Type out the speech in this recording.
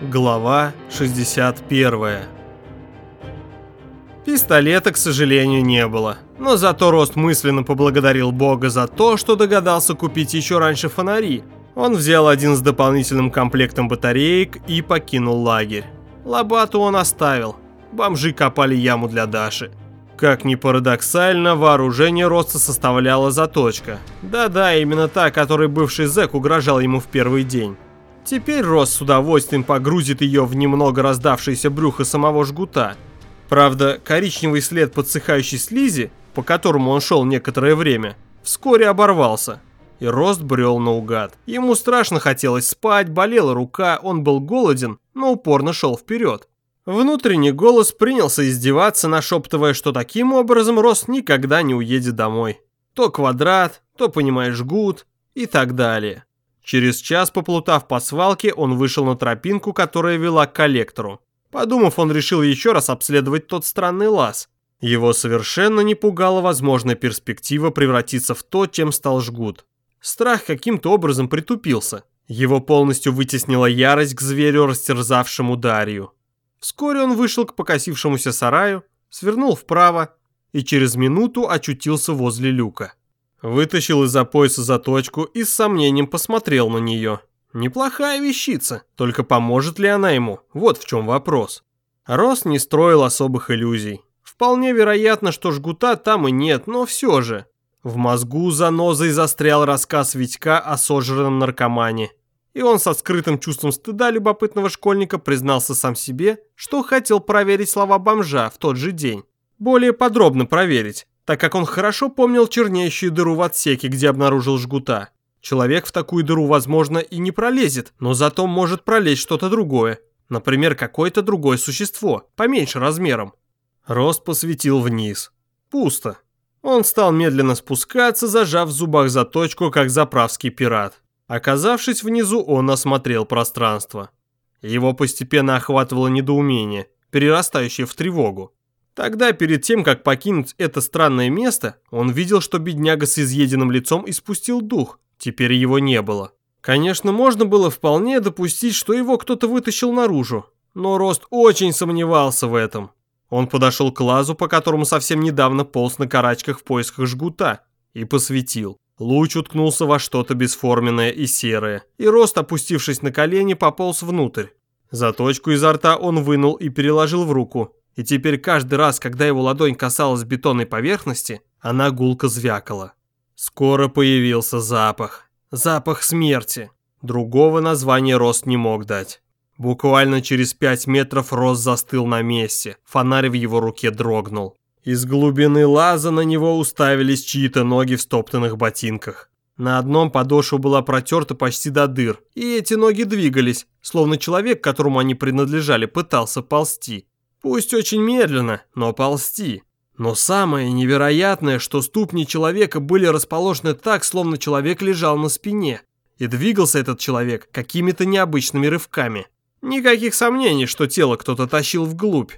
Глава 61 Пистолета, к сожалению, не было. Но зато Рост мысленно поблагодарил Бога за то, что догадался купить еще раньше фонари. Он взял один с дополнительным комплектом батареек и покинул лагерь. Лопату он оставил. Бомжи копали яму для Даши. Как ни парадоксально, вооружение Роста составляла заточка. Да-да, именно та, которой бывший зэк угрожал ему в первый день. Теперь Рос с удовольствием погрузит ее в немного раздавшееся брюхо самого жгута. Правда, коричневый след подсыхающей слизи, по которому он шел некоторое время, вскоре оборвался. И Рост брел наугад. Ему страшно хотелось спать, болела рука, он был голоден, но упорно шел вперед. Внутренний голос принялся издеваться, нашептывая, что таким образом Рост никогда не уедет домой. То квадрат, то, понимаешь, жгут и так далее. Через час, поплутав по свалке, он вышел на тропинку, которая вела к коллектору. Подумав, он решил еще раз обследовать тот странный лаз. Его совершенно не пугала возможная перспектива превратиться в то, чем стал жгут. Страх каким-то образом притупился. Его полностью вытеснила ярость к зверю, растерзавшему Дарью. Вскоре он вышел к покосившемуся сараю, свернул вправо и через минуту очутился возле люка. Вытащил из-за пояса заточку и с сомнением посмотрел на нее. Неплохая вещица, только поможет ли она ему? Вот в чем вопрос. Рос не строил особых иллюзий. Вполне вероятно, что жгута там и нет, но все же. В мозгу занозой застрял рассказ Витька о сожранном наркомане. И он со скрытым чувством стыда любопытного школьника признался сам себе, что хотел проверить слова бомжа в тот же день. Более подробно проверить, так как он хорошо помнил чернеющую дыру в отсеке, где обнаружил жгута. Человек в такую дыру, возможно, и не пролезет, но зато может пролезть что-то другое. Например, какое-то другое существо, поменьше размером. Рост посветил вниз. Пусто. Он стал медленно спускаться, зажав в зубах заточку, как заправский пират. Оказавшись внизу, он осмотрел пространство. Его постепенно охватывало недоумение, перерастающее в тревогу. Тогда, перед тем, как покинуть это странное место, он видел, что бедняга с изъеденным лицом испустил дух. Теперь его не было. Конечно, можно было вполне допустить, что его кто-то вытащил наружу, но Рост очень сомневался в этом. Он подошел к лазу, по которому совсем недавно полз на карачках в поисках жгута, и посветил. Луч уткнулся во что-то бесформенное и серое, и Рост, опустившись на колени, пополз внутрь. Заточку изо рта он вынул и переложил в руку, и теперь каждый раз, когда его ладонь касалась бетонной поверхности, она гулко звякала. Скоро появился запах. Запах смерти. Другого названия Рост не мог дать. Буквально через пять метров Рост застыл на месте. Фонарь в его руке дрогнул. Из глубины лаза на него уставились чьи-то ноги в стоптанных ботинках. На одном подошва была протерта почти до дыр, и эти ноги двигались, словно человек, которому они принадлежали, пытался ползти. Пусть очень медленно, но ползти. Но самое невероятное, что ступни человека были расположены так, словно человек лежал на спине. И двигался этот человек какими-то необычными рывками. Никаких сомнений, что тело кто-то тащил вглубь.